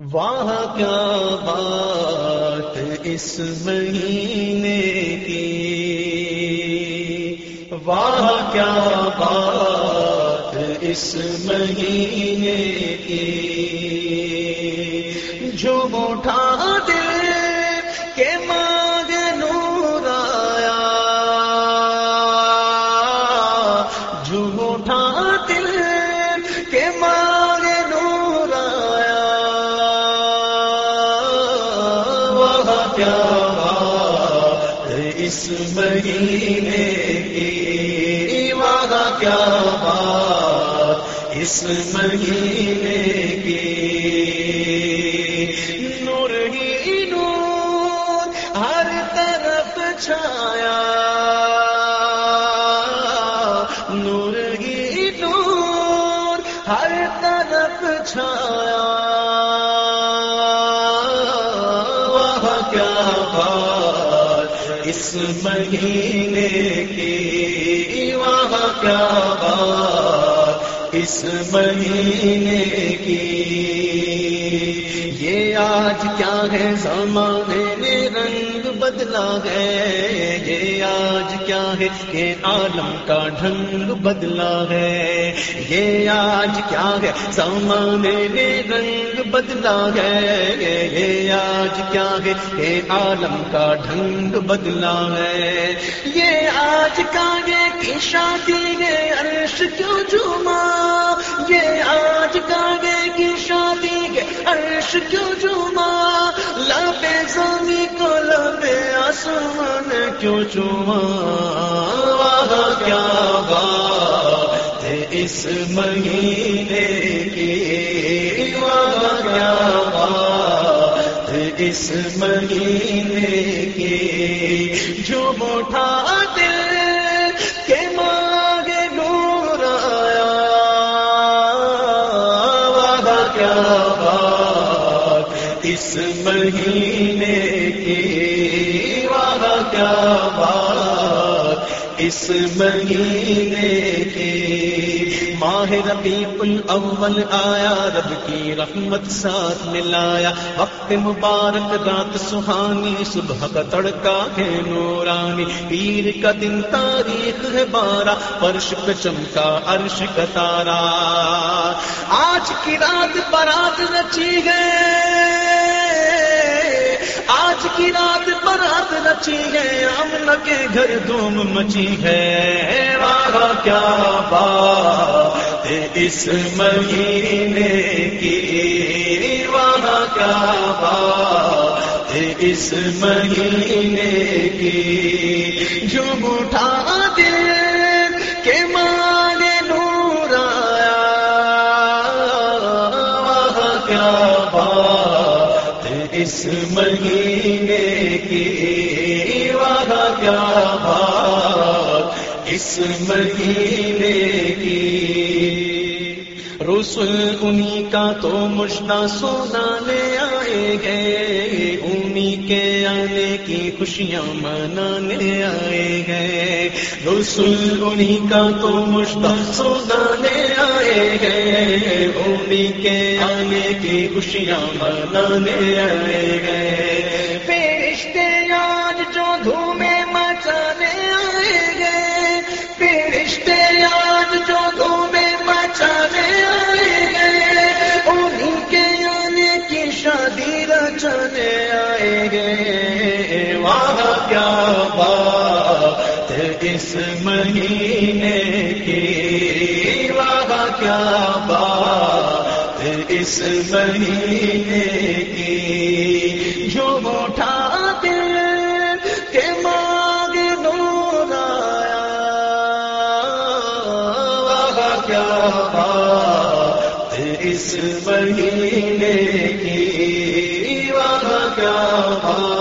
واہ کیا بات اس مہینے کی؟ واہ کیا بات اس مہینے کی؟ جھوم اٹھا اس مہینے کی نور ہی نور ہر طرف چھایا، نور ہی نور، ہر طرف چھایا۔ وہ کیا بات اس مہینے کی اس مہینے کی۔ یہ آج کیا ہے؟ زمانے نے رنگ بدلا ہے۔ یہ آج کیا ہے؟ کہ عالم کا ڈھنگ بدلا ہے۔ یہ آج کیا ہے؟ زمانے نے رنگ بدلا ہے۔ یہ آج کیا ہے؟ کہ عالم کا ڈھنگ بدلا ہے۔ یہ آج کا یہ شادی ہے عرش کیوں جھوما؟ یہ آج کا کی شادی ہے عرش کیوں جھوما؟ لبے زمین کو لبے آسمان کیوں چوما واہ، کیا بات اس مہینے کی؟ واہ، کیا بات اس مہینے کی؟ جو موٹا مہینے کی واہ کیا بات؟ اس مہینے کی ماہ ربیع الاول آیا، رب کی رحمت ساتھ ملایا۔ وقت مبارک، رات سہانی، صبح کا تڑکا ہے نورانی۔ پیر کا دن تاریخ ہے بارہ، فرش پہ چمکا، عرش کا تارا۔ آج کی رات برات رچی ہے۔ آج کی رات برات رچی ہے امن کے گھر دھوم مچی ہے۔ واہ کیا بات اس مہینے کی؟ واہ کیا بات اس مہینے کی؟ جو اٹھا دل بات اس مہینے کی۔ رسول انہی کا تو مشنا سونانے آئے گئے انہی کے آنے کی خوشیاں منانے آئے گئے رسول انہی کا تو مشنا سونانے آئے گئے انہی کے آنے کی خوشیاں منانے آئے گئے فرشتے اس مہینے کی واہ کیا بات اس مہینے کی؟ جو اٹھا دل کے مانگ نور واہ کیا بات اس مہینے کی؟ واہ کیا بات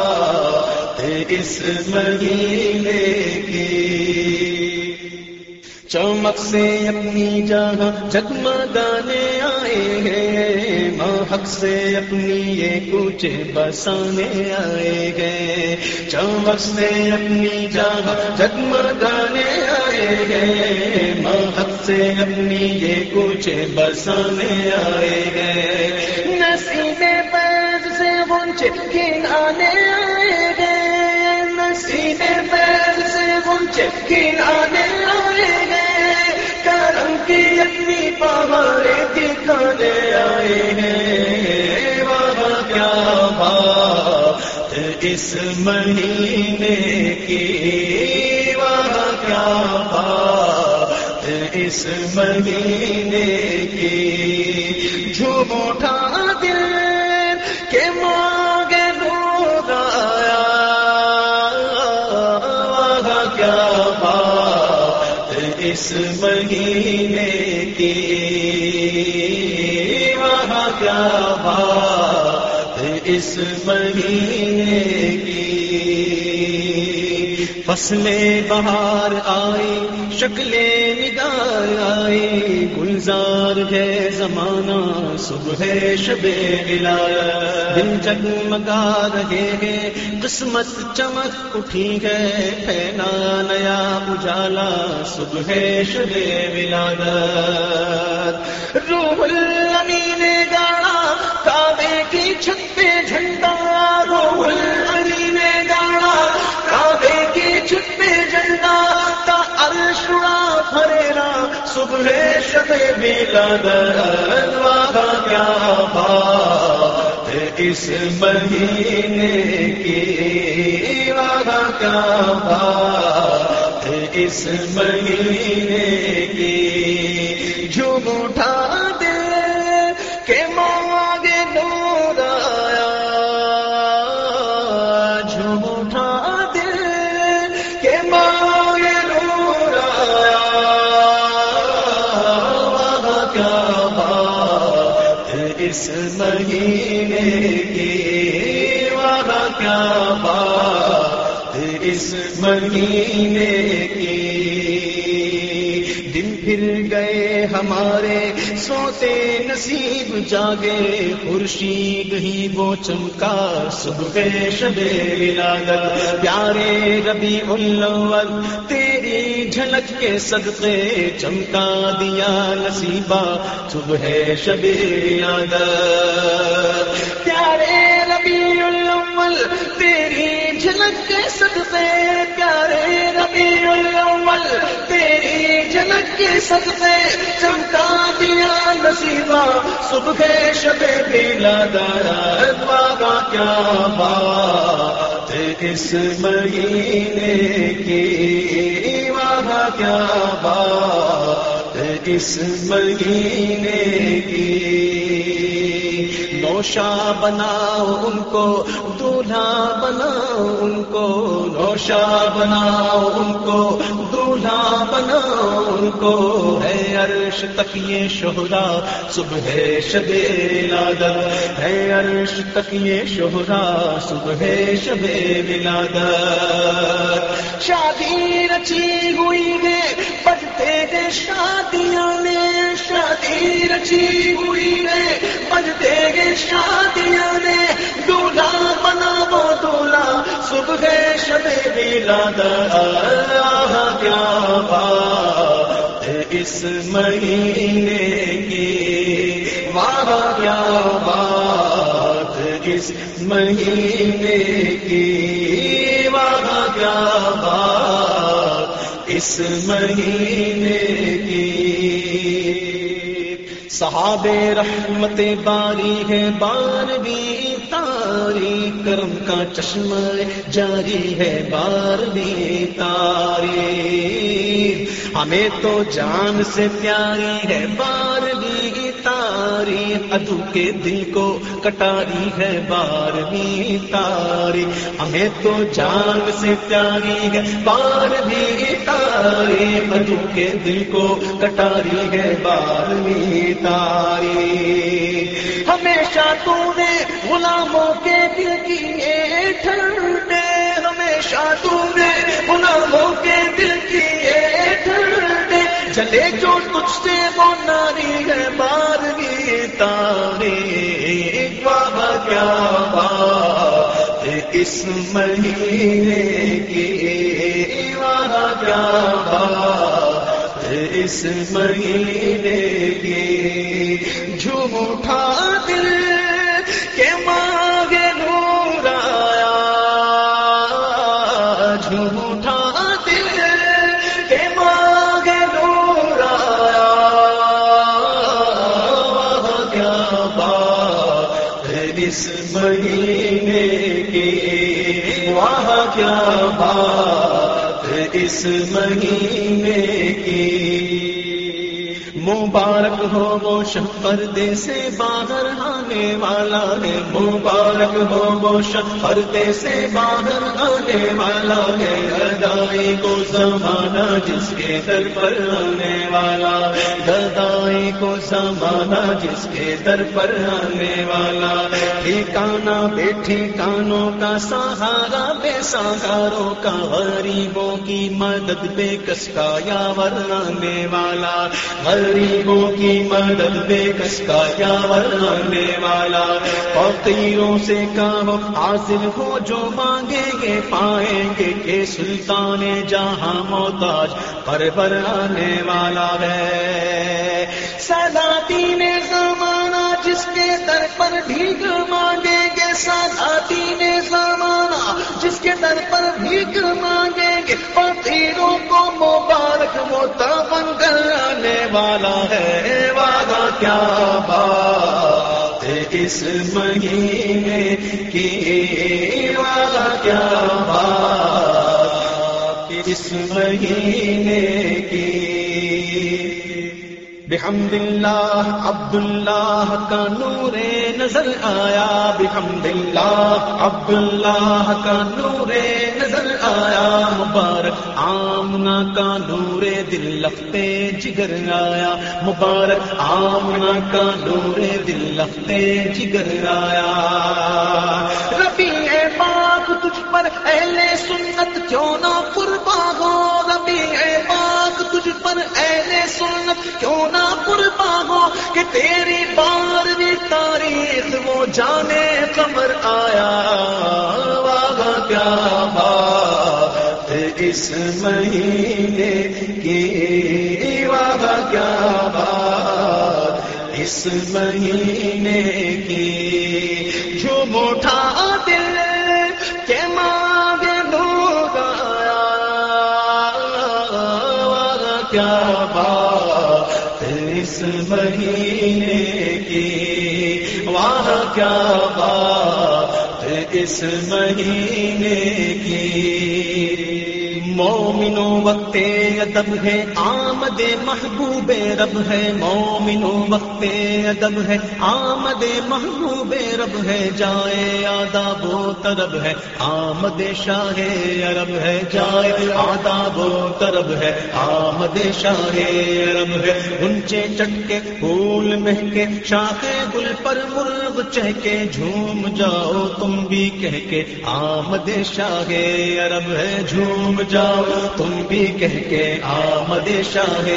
اس مہینے کی۔ چمک سے اپنی جگہ جگمگانے آئے گئے محق سے اپنی یہ کوچے بسانے آئے گئے چمک سے اپنی جگہ جگمگانے آئے گئے محق سے اپنی یہ کوچے بسانے آئے گئے نصیب گنچے کھلانے آئے گئے نسینے پیر سے گنچے کھلانے آئے گئے کرم کی اپنی پہاڑے دکھانے آئے ہیں۔ وہاں کیا بات اس مہینے کی؟ وہاں کیا بات اس مہینے کی؟ جھوم اٹھا اس مہینے کی وہاں کیا بات اس مہینے کی فصلیں بہار آئی شکلیں نگار آئی گلزار ہے زمانہ، صبح شب ملایا دل جگمگا رہے ہیں، قسمت چمک اٹھی ہے۔ پھیلا نیا اجالا، صبح شب ملاد روح الامین نے گاڑا، کعبے کی چھت پہ جھنڈا۔ روح صبح شب ملاد کیا بات اس مہینے کی وہاں کیا بات اس مہینے کی جھوم اٹھا دے مہینے وہاں کیا بات اس مہینے کی دن پھر گئے ہمارے، سوتے نصیب جاگے، خورشید ہی وہ چمکا، صبح شب ولادت۔ پیارے ربی الاول، تیری جھلک کے صدقے، چمکا دیا نصیبہ، صبح شب ولادت۔ پیارے ربی الاول، تیری جھلک کے صدقے، پیارے ربی الاول، تیری جھلک کے صدقے، چمکا دیا نصیبہ، صبح شب ملادت واگا کیا بات اس مہینے کی؟ واگا کیا بات اس مہینے کی؟ نوشا بناؤ ان کو، دولہا بناؤ ان کو، نوشا بناؤ ان کو، دولہا بناؤ ان کو۔ ہے عرش تک یہ شہرا، صبح شب ولادت۔ ہے عرش تک یہ شہرا، صبح شب ولادت۔ شادی رچی ہوئی ہے بجتے ہیں شادیاں میں۔ شادی رچی ہوئی شادیاں یعنی میں دولہا بنا وہ دولہا صبح شب ولادت کیا بات اس مہینے کی؟ واہ، کیا بات اس مہینے کی؟ واہ، کیا بات اس مہینے کی؟ صحاب رحمت باری ہے بارہویں تاری کرم کا چشمہ جاری ہے بارہویں تاری ہمیں تو جان سے پیاری ہے بارہویں تاری ادو کے دل کو کٹاری ہے بارہویں تاری ہمیں تو جان سے پیاری ہے بارہویں تاری ادو کے دل کو کٹاری ہے بارہویں تاری ہمیشہ تو نے غلاموں کے دل کیے ٹھنڈے ہمیشہ تو نے غلاموں کے دل کیے ٹھنڈے چلے جو تجھ سے وہ ناری ہے بارہویں تاری بابا کیا بات اس مہینے کی بابا کیا بات اس مہینے کی جھوٹا دل اس مہینے کی مبارک ہو وہ شب پردے سے باہر ہاں آنے والا ہے، مبارک ہو وہ پردے سے باہر آنے والا ہے۔ گدائی کو زمانہ جس کے در پر آنے والا ہے۔ گدائی کو زمانہ جس کے در پر آنے والا ہے۔ ٹھکانا بے ٹھکانوں کا سہارا، بے سہاروں کا غریبوں کی مدد، بے کس کا یا ورنانے والا۔ غریبوں کی مدد، بے کس کا کیا ورنانے والا فقیروں سے کام حاصل ہو جو مانگیں گے، پائیں گے کہ سلطان جہاں محتاج پر آنے والا ہے۔ سلاتی نے زمانہ جس کے در پر بھیگ مانگیں گے۔ سلاتی نے زمانہ جس کے در پر بھیگ مانگیں گے۔ فقیروں کو مبارک متبن کرانے والا ہے۔ وعدہ کیا بات۔ اس مہینے کی وعدہ کیا بات؟ اس مہینے کی؟ بحمد اللہ عبد اللہ کا نور نظر آیا۔ بحمد اللہ عبد اللہ کا نور آیا مبارک، آمنا کا نور دل لفتے جگر آیا۔ مبارک، آمنا کا نور دل لفتے جگر آیا۔ ربی پاک، تجھ پر اہل سنت کیوں نہ قربا ہو۔ ربی پاک، تجھ پر اہل سنت کیوں نہ قربا ہو۔ کہ تیری بار بھی تاریخ وہ جانے قمر آیا۔ بات اس مہینے کی واہ کیا بات اس مہینے کی جو موٹا دل کے مانگے لوگ آیا کیا بات اس مہینے کی واہ کیا بات اس مہینے کی مومنو وقت ادب ہے، آمد محبوب رب ہے۔ مومنو وقت ادب ہے، آمد محبوب رب ہے۔ جائے آداب و طرب ہے۔ آمد شاہ عرب ہے۔ جائے آداب و طرب ہے۔ آمد شاہ عرب ہے۔ اونچے چٹکے پھول مہکے شاخ گل پر مرغ چہکے، جھوم جاؤ تم بھی کہہ کے آمد شاہ عرب ہے، جھوم جاؤ تم بھی کہہ کے آمد شاہ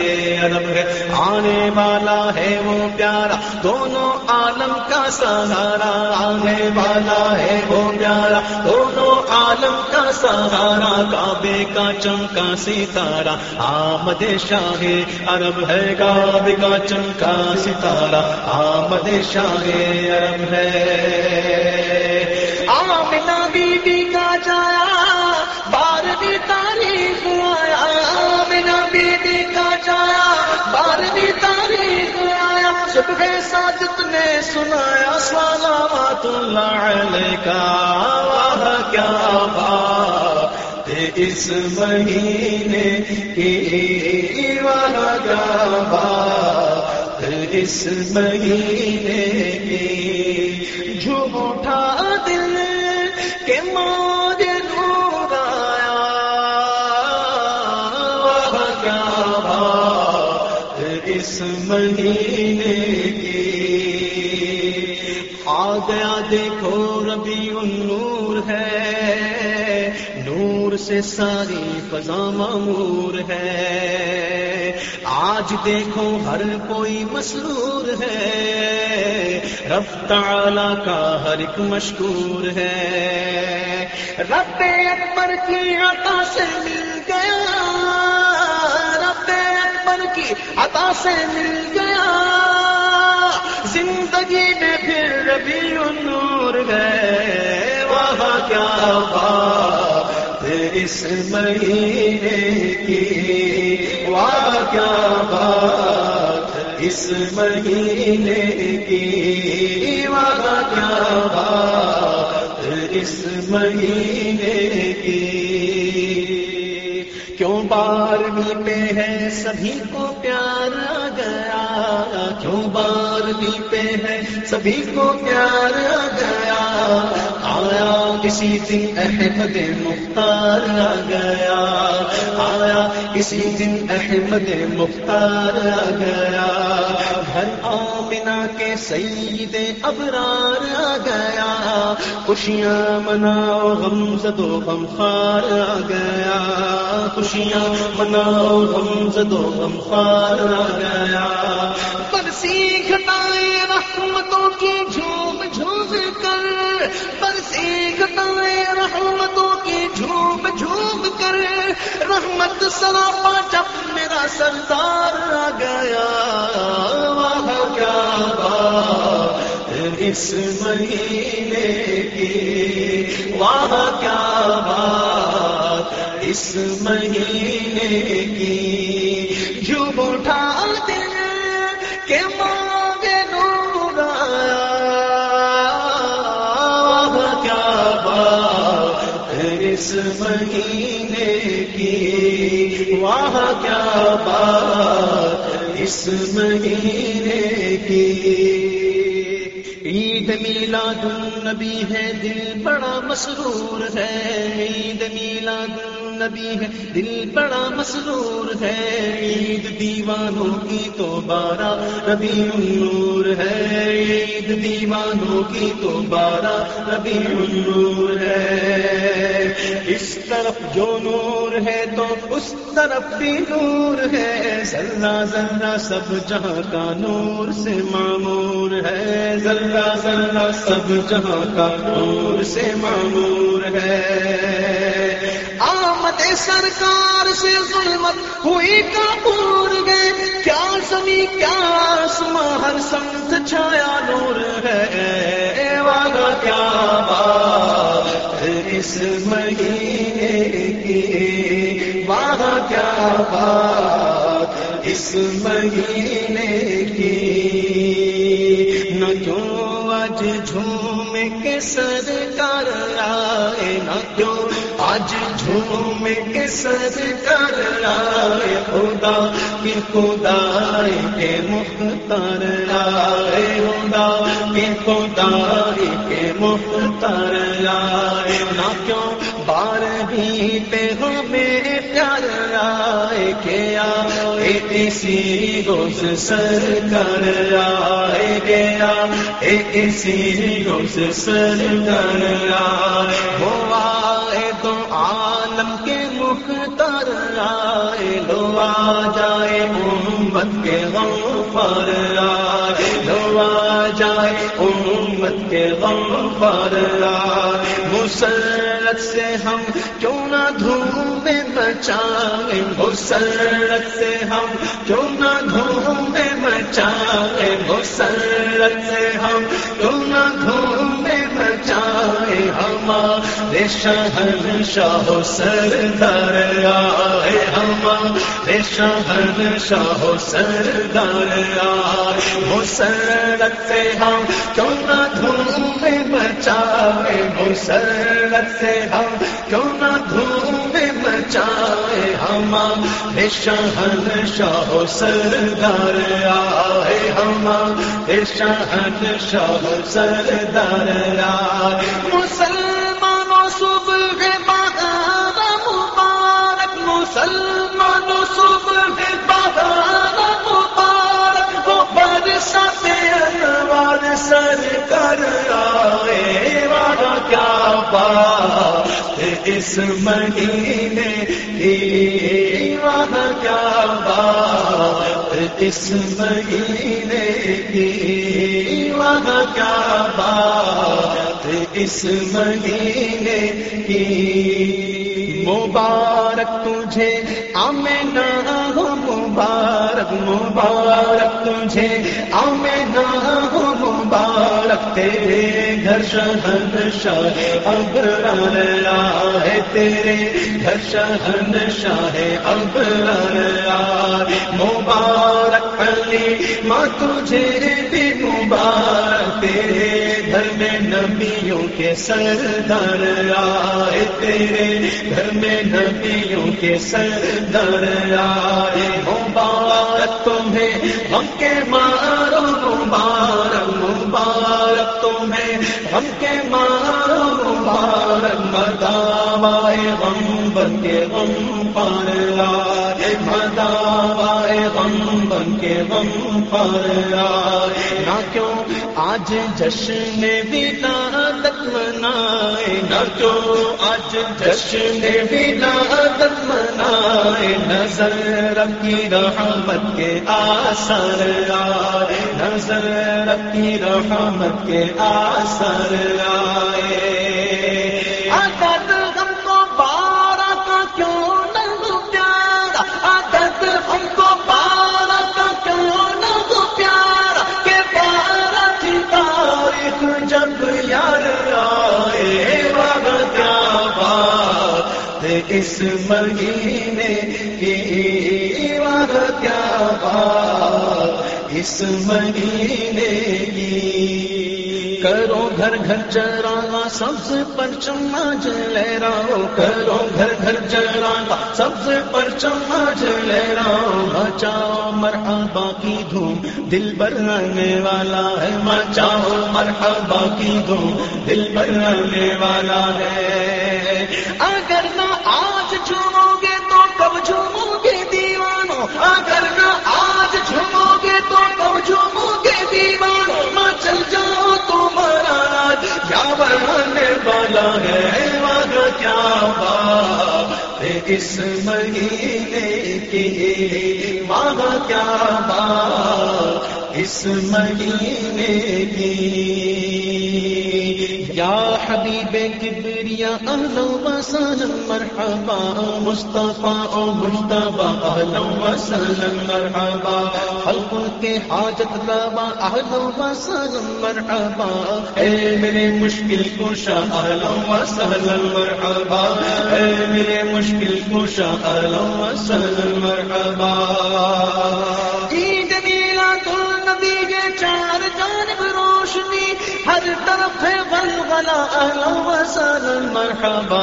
عرب ہے۔ آنے والا ہے وہ پیارا، دونوں عالم کا سہارا۔ آنے والا ہے وہ پیارا، دونوں عالم کا سہارا۔ کعبے کا چمکا ستارہ، آمد شاہ عرب ہے۔ کعبے کا چمکا ستارہ آمد شاہ عرب ہے۔ آمنا بی بی کا جایا، بارہویں تاریخ آیا۔ بنا بیوی کا جایا، بارہویں تاریخ آیا۔ صبح ساجت نے سنایا سلامات اللہ علیہ کا کیا بات۔ اس مہینے کی واہ اس مہینے کی جھوٹا دل کے مار نور کیا بات اس مہینے کی؟ آ گیا دیکھو ربی نور ہے۔ نور سے ساری فضا معمور ہے۔ آج دیکھو ہر کوئی مسرور ہے۔ رب تعالی کا ہر ایک مشکور ہے۔ رب اکبر کی عطا سے مل گیا۔ رب اکبر کی عطا سے مل گیا۔ زندگی میں پھر ربی نور گئے واہ کیا بات۔ اس مہینے کی واہ کیا بات اس مہینے کی وہاں کیا بات اس مہینے کی کیوں بارہویں پہ ہے سبھی کو پیار آ گیا؟ کیوں بارہویں پہ ہے سبھی کو پیار آ گیا؟ آیا، کسی دن احمد مختار آ گیا۔ آیا، کسی دن احمد مختار آ گیا۔ گھر آمنا کے سعید ابرار آ گیا۔ خوشیاں مناؤ غم زدو غم خار آ گیا۔ خوشیاں مناؤ غم زدو غم خار آ گیا۔ پر سیکھتا رحمتوں کی جھوم جھوم کر پر رحمتوں کی جھوم جھوم کر۔ رحمت سلاپا جب میرا سردار آ گیا۔ وہاں کیا بات اس مہینے کی۔ وہاں کیا بات اس مہینے کی۔ جھوم اٹھا اس مہینے کی۔ وہاں کیا بات اس مہینے کی؟ عید میلاد النبی ہے، دل بڑا مسرور ہے۔ عید میلاد النبی ہے، دل بڑا مسرور ہے۔ عید دیوانوں کی تو بارہ ربی النور ہے۔ عید دیوانوں کی تو بارہ ربی النور ہے۔ اس طرف جو نور ہے تو اس طرف بھی نور ہے۔ ذرا ذرا سب جہاں کا نور سے معمور ہے۔ ذرا ذرا سب جہاں کا نور سے معمور ہے۔ آمد سرکار سے ظلمت ہوئی کپور گئے کیا سمی کیا آسماں ہر سمت چھایا نور ہے۔ والا، کیا بات اس مہینے کی؟ وہاں کیا بات اس مہینے کی؟ نہ کیوں آج جھوم کے سر کر آئے، نہ کیوں آج جھوم کے سر کر آئے خدا کی خدائی کے مختار آئے خدا کی خدائی کے مختار آئے نہ کیوں بار بھی پہ ہمیں پیار آئے کیا اسی روز سر کر آئے گیا اسی روز سر کر آئے ہو امت کے غم پر آئے لو آ جائے، امت کے غم پر آئے مسرت سے ہم کیوں نہ دھوم میں بچائے مسرت سے ہم کیوں نہ دھوم میں بچائے مسرت سے ہم کیوں نہ دھوم میں بچائے ہمارے شہر شاہ سردار آئے ہمارے شہر شاہ سردار آئے مسرت سے ہم کیوں نہ دھوم میں بچائے مسرت سے ہم کیوں نہ دھوم میں بچائے ہمارے شہر شاہ سردار آئے ہمارے شہر شاہ سردار آئے مسلمانوں سر کر آئے والا کیا بات اس مہینے کی وہاں کیا بات اس مہینے کی وہاں کیا بات اس مہینے کی مبارک تجھے آمنا مبارک مبارک تجھے آمنا ہو مبارک تیرے گھر شہن شاہ اب ہے تیرے گھر شہن شاہ اب مبارک علی ماں تجھے بھی مبارک، تیرے گھر میں نبیوں کے سردار آئے تیرے گھر میں نبیوں کے سردار آئے مبارک تمہیں ہم کے مارو، مبارک مبارک۔ مبارک تمہیں ہم کے مارا، مبارک مداوائے غم، بن کے غم پار آئے مداوائے غم، بن کے غم پار آئے نہ کیوں آج جشن ولادت منائے نہ تو آج جشن ولادت منائے نظر۔ رکھی رحمت کے آسر آئے۔ نظر رکھی رحمت کے آسر آئے۔ اس مہینے کی کیا بات؟ اس مہینے کی کرو گھر گھر چرانا سبز پر چما لے رہا کرو گھر گھر چرانا سبز پر چما لے رہا بچاؤ مرحبا کی دھوم، دل بھرنے والا ہے۔ مچاؤ مرحبا کی دھوم، دل بھرنے والا ہے۔ اگر نہ آج جھومو گے تو کب جھومو گے دیوانو؟ اگر نہ آج جھومو گے تو کب جھومو گے دیوانو؟ نہ چل جاؤ تمہارا راج کیا بڑھانے والا ہے وہاں کیا بات اس مہینے کی؟ وہاں کیا بات اس مہینے کی؟ یا حبیب کبریا اہلو وسلم مرحبا، مصطفیٰ او مصطفیٰ اہلو وسلم مرحبا، خلق کے حاجت لبا اہلو وسلم مرحبا، اے میرے مشکل کشا اہلو وسلم مرحبا مرحبا اے میرے مشکل کشا اہلو وسلم مرحبا عید میلا تو نبی کے چار جانب روشنی، ہر طرف ہے اہلا وسلم مرحبا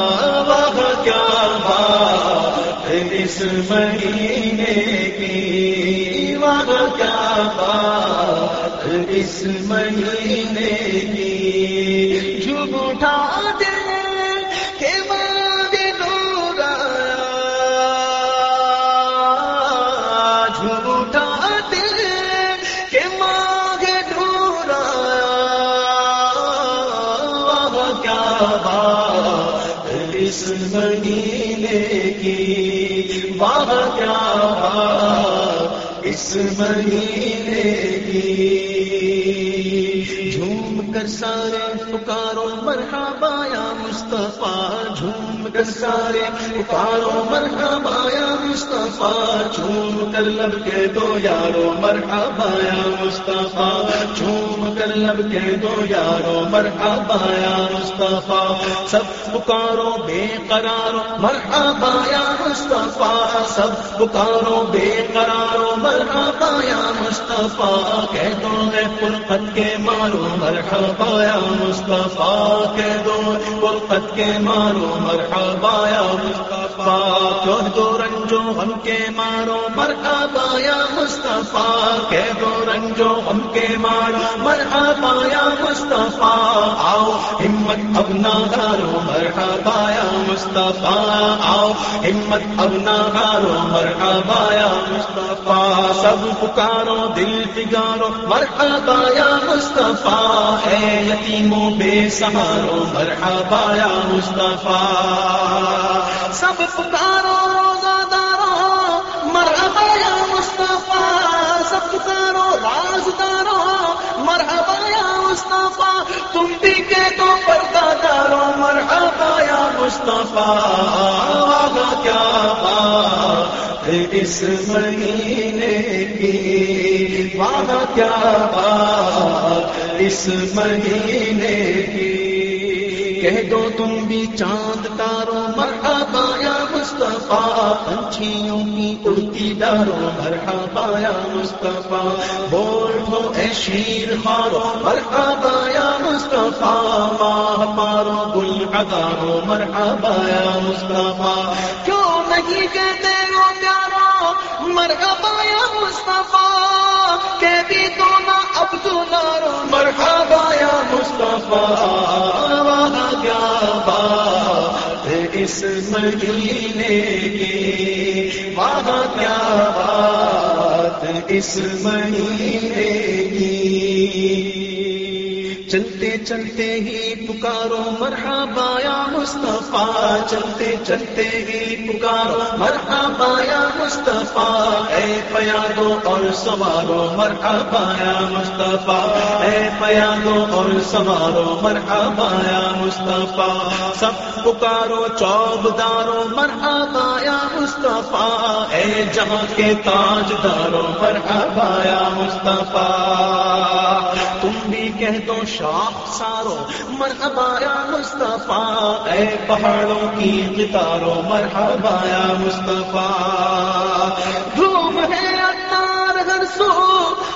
وہ کیا بات اس مہینے کی؟ وہ کیا بات اس مہینے کی؟ جھوٹا دل کے اس مہینے کی؟ واہ کیا اس مہینے کی؟ جھوم کر سارے پکارو مرحبا مصطفیٰ جھوم کر سارے پکارو مرحبا یا مصطفیٰ، جھوم کر لب کے دو یارو مرحبا یا مصطفیٰ، جھوم کر لب کے دو یارو مرحبا یا مصطفیٰ۔ سب پکارو بے قرارو مرحبا یا مصطفیٰ۔ سب پکارو بے قرارو مرحبا یا مصطفیٰ۔ کہہ دو ہے فرقت کے مارو مرحبا یا مصطفیٰ۔ کہہ دو فرقت کے مارو مرحبا۔ یا مصطفیٰ کہہ دو رنجو ہم کے مارو مرحبا یا مصطفیٰ کہہ دو رنجو ہم کے مارو مرحبا یا مصطفیٰ، آؤ، ہمت اب نہ ہارو مرحبا یا مصطفیٰ، آؤ، ہمت اب نہ ہارو مرحبا یا مصطفیٰ، سب پکارو، دل پگارو مرحبا یا مصطفیٰ ہے یتیموں، بے سہارو مرحبا یا مصطفیٰ سب پکارو، روزادارو، مرحبا یا مصطفیٰ، سب پکارو رازدارو مرحبا یا مصطفیٰ، تم بھی کے تو پردہ دارو مرحبا یا مصطفیٰ کیا اس مہینے کی؟ وہاں کیا بات اس مہینے کی؟ کہہ دو تم بھی چاند تارو مرحبا یا مصطفیٰ، پنچھیوں کی اڑتی دارو مرحبا یا مصطفیٰ، بول دو اے شیر مارو مرحبا یا مصطفیٰ، ماہ مارو گل ادارو مرحبا یا مصطفیٰ۔ کیوں نہیں کہتے مرحبا یا مصطفیٰ؟ کہتی تو نہ اب تو مدینے کے وہاں کیا بات اس مہینے کی؟ چلتے ہی پکارو مرحبا یا مصطفیٰ، چلتے چلتے ہی پکارو مرحبا یا مصطفیٰ۔ اے پیادو اور سوارو مرحبا یا مصطفیٰ۔ اے پیادو اور سوارو مرحبا یا مصطفیٰ۔ سب پکارو چوب دارو مرحبا یا مصطفیٰ۔ اے جہاں کے تاج دارو مرحبا یا مصطفیٰ۔ بھی کہہ دو شاخ سارو، مرحبا یا مصطفیٰ۔ اے پہاڑوں کی قطارو مرحبا یا مصطفیٰ۔ دھوم ہے اتار ہر سو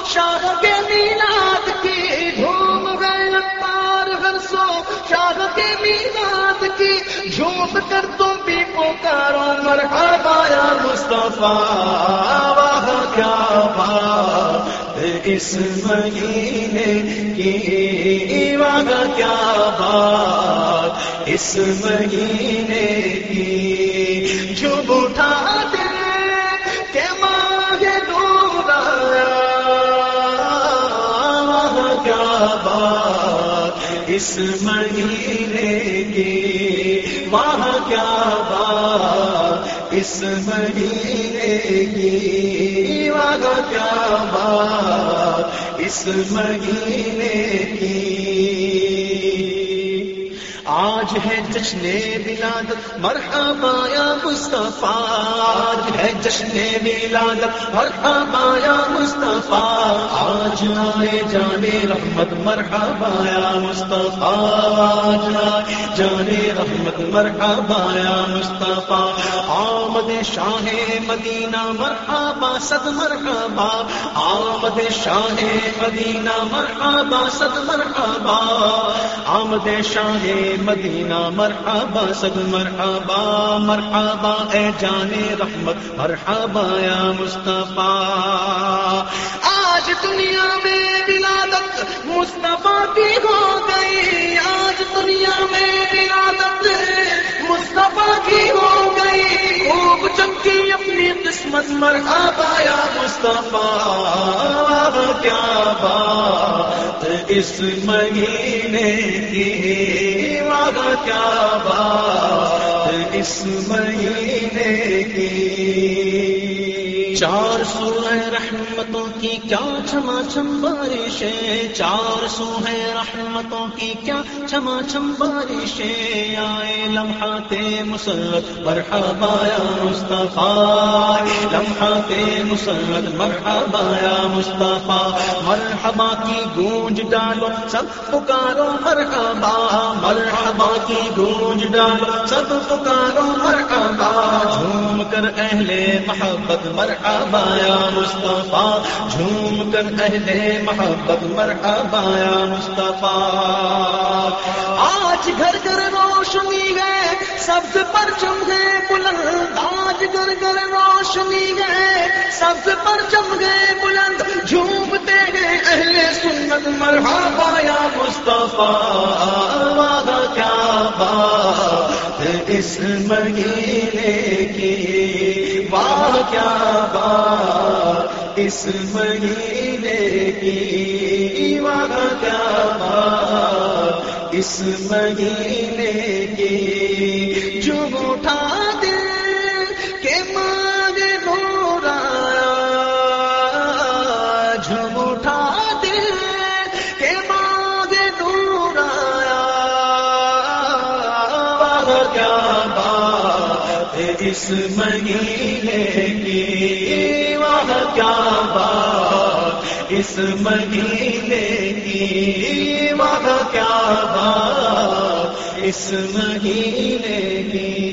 شاہ کے میلاد کی۔ دھوم ہے اتار ہر سو شاہ کے میلاد کی۔ جھوم کر تم بھی پکارو، مرحبا یا مصطفیٰ۔ واہ، کیا بات۔ اس مہینے کی وعدہ کیا بات؟ اس مہینے کی جو اٹھا دے کہ مانگے ڈوبایا کیا بات؟ اس مہینے کی وہاں کیا بات؟ اس مہینے کی کیا بات اس مہینے کی آج ہے جشن ولادت مرحبا یا مصطفیٰ، آج ہے جشن ولادت مرحبا یا مصطفیٰ، آج آئے جانے رحمت، مرحبا یا مصطفیٰ، آج آئے جانے رحمت، مرحبا یا مصطفیٰ، آمد شاہ مدینہ، مرحبا صد مرحبا، آمد شاہ مدینہ، مرحبا صد مرحبا، آمد شاہ مدینہ مرحبا، سب مرحبا مرحبا، اے جانے رحمت، مرحبا یا مصطفیٰ۔ آج دنیا میں ولادت مصطفیٰ کی ہو گئی۔ آج دنیا میں ولادت مصطفیٰ کی ہو گئی۔ خوب چمکی اپنی قسمت مرحبا یا مصطفیٰ، کیا بات اس مہینے کی؟ وعدہ کیا بات اس مہینے کی؟ چار سو ہے رحمتوں کی کیا چھما چھم بارشیں؟ چار سو ہے رحمتوں کی کیا چھما چھم بارشیں؟ آئے لمحات مسلط مرحبا یا مصطفیٰ لمحات مسلط مرحبا یا مصطفیٰ، مرحبا کی گونج ڈالو، سب پکارو مرحبا مرحبا کی گونج ڈالو، سب پکارو مرحبا، جھوم کر اہل محبت، مرحبا یا مصطفیٰ، جھوم کر اہل محبت مرحبا یا مصطفیٰ۔ آج گھر گھر روشنی ہے، سبز پرچم ہے، بلند آج گھر گھر روشنی ہے۔ سبز پرچم ہے، بلند جھومتے ہیں اہل سنت مرحبا یا مصطفیٰ۔ وعدہ کیا بات اس مہینے کی؟ کیا بات اس مہینے کی؟ واہ کیا بات اس مہینے کی؟ جو اس مہینے کی وہاں کیا بات؟ اس مہینے کی وہاں کیا بات؟ اس مہینے کی